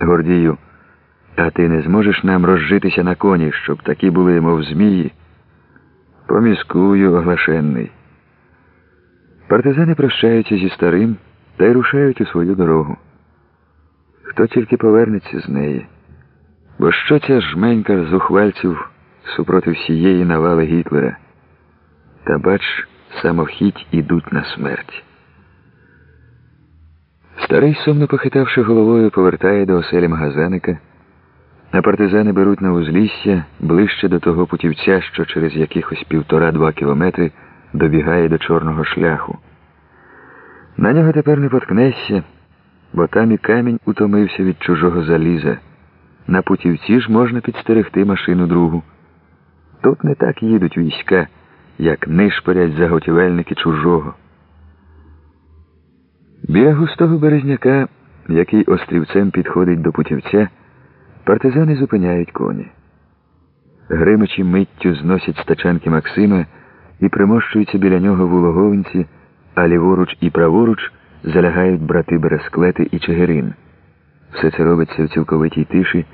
Гордію, а ти не зможеш нам розжитися на коні, щоб такі були, мов змії? Поміскую, оглашенний. Партизани прощаються зі старим та й рушають у свою дорогу. Хто тільки повернеться з неї? Бо що ця жменька зухвальців супроти всієї навали Гітлера? Та бач, самохідь ідуть на смерть. Старий, сумно похитавши головою, повертає до оселі магазаника, а партизани беруть на узлісся ближче до того путівця, що через якихось півтора-два кілометри добігає до чорного шляху. На нього тепер не поткнешся, бо там і камінь утомився від чужого заліза. На путівці ж можна підстерегти машину другу. Тут не так їдуть війська, як нишпорять заготівельники чужого. Біля густого березняка, який острівцем підходить до путівця, партизани зупиняють коні. Гримичі миттю зносять стачанки Максима і примощуються біля нього в улоговинці, а ліворуч і праворуч залягають брати Бересклети і Чигирин. Все це робиться в цілковитій тиші,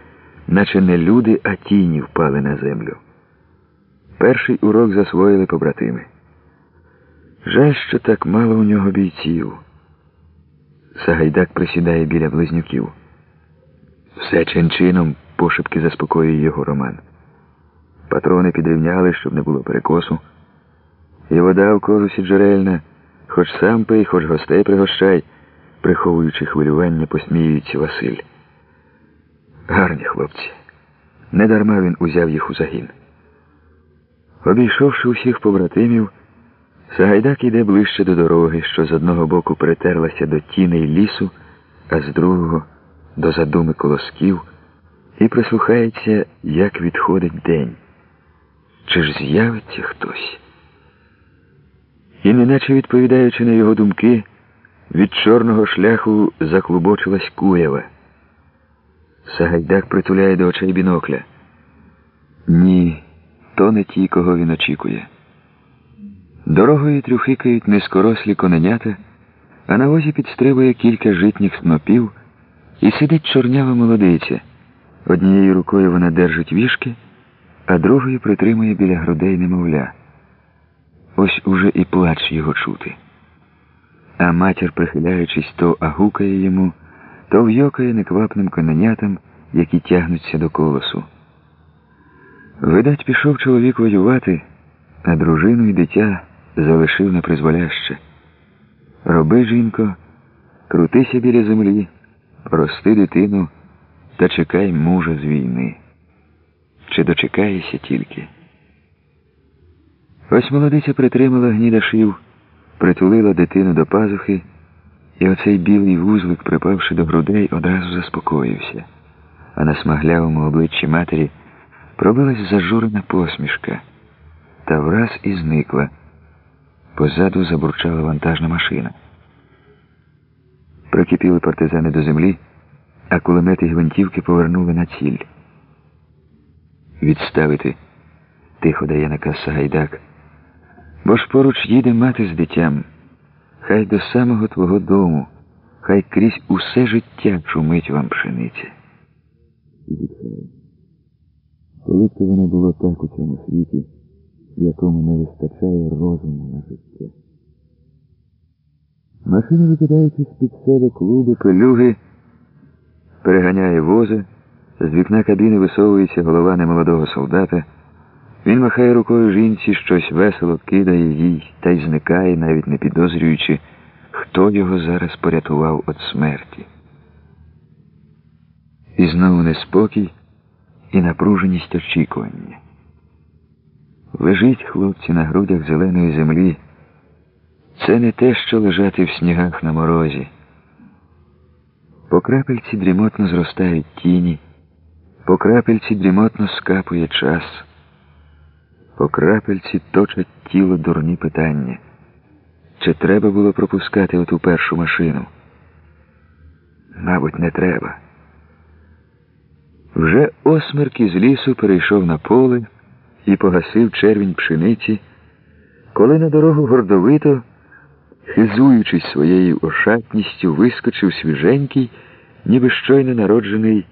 наче не люди, а тіні впали на землю. Перший урок засвоїли побратими. Жаль, що так мало у нього бійців. Сагайдак присідає біля близнюків. Все чин-чином пошепки заспокоює його роман. Патрони підрівняли, щоб не було перекосу. І вода в кожусі джерельна, хоч сам пий, хоч гостей пригощай, приховуючи хвилювання, посміюється Василь. Гарні хлопці. Недарма він узяв їх у загін. Обійшовши усіх побратимів, Сагайдак іде ближче до дороги, що з одного боку притерлася до тіней лісу, а з другого до задуми колосків, і прислухається, як відходить день. Чи ж з'явиться хтось? І, неначе відповідаючи на його думки, від чорного шляху заклубочилась куєва. Сагайдак притуляє до очей бінокля. Ні, то не ті, кого він очікує. Дорогою трюхикають низкорослі коненята, а на возі підстрибує кілька житніх снопів і сидить чорнява молодиця. Однією рукою вона держить вішки, а другою притримує біля грудей немовля. Ось уже і плач його чути. А матір, прихиляючись, то агукає йому, то вйокає неквапним коненятам, які тягнуться до колосу. Видать, пішов чоловік воювати, а дружину і дитя залишив на призволяще. Роби, жінко, крутися біля землі, рости дитину та чекай мужа з війни. Чи дочекаєшся тільки? Ось молодиця притримала гнідашів, притулила дитину до пазухи, і оцей білий вузлик, припавши до грудей, одразу заспокоївся, а на смаглявому обличчі матері пробилась зажурена посмішка та враз і зникла. Позаду забурчала вантажна машина. Прикипіли партизани до землі, а кулемети гвинтівки повернули на ціль. Відставити, тихо дає наказ Сагайдак. Бо ж поруч їде мати з дитям. Хай до самого твого дому, хай крізь усе життя чумить вам пшениця. Коли б воно було так у цьому світі якому не вистачає розуму на життя. Машина, викидаючи з-під себе клуби, пилюги, переганяє вози, з вікна кабіни висовується голова немолодого солдата. Він махає рукою жінці, щось весело кидає їй та й зникає, навіть не підозрюючи, хто його зараз порятував від смерті. І знову неспокій і напруженість очікування. Лежить хлопці на грудях зеленої землі. Це не те, що лежати в снігах на морозі. По крапельці дрімотно зростають тіні, по крапельці дрімотно скапує час, по крапельці точать тіло дурні питання. Чи треба було пропускати оту першу машину? Мабуть, не треба. Вже осмерк із лісу перейшов на поле і погасив червінь пшениці, коли на дорогу гордовито, хизуючись своєю ошатністю, вискочив свіженький ніби щойно народжений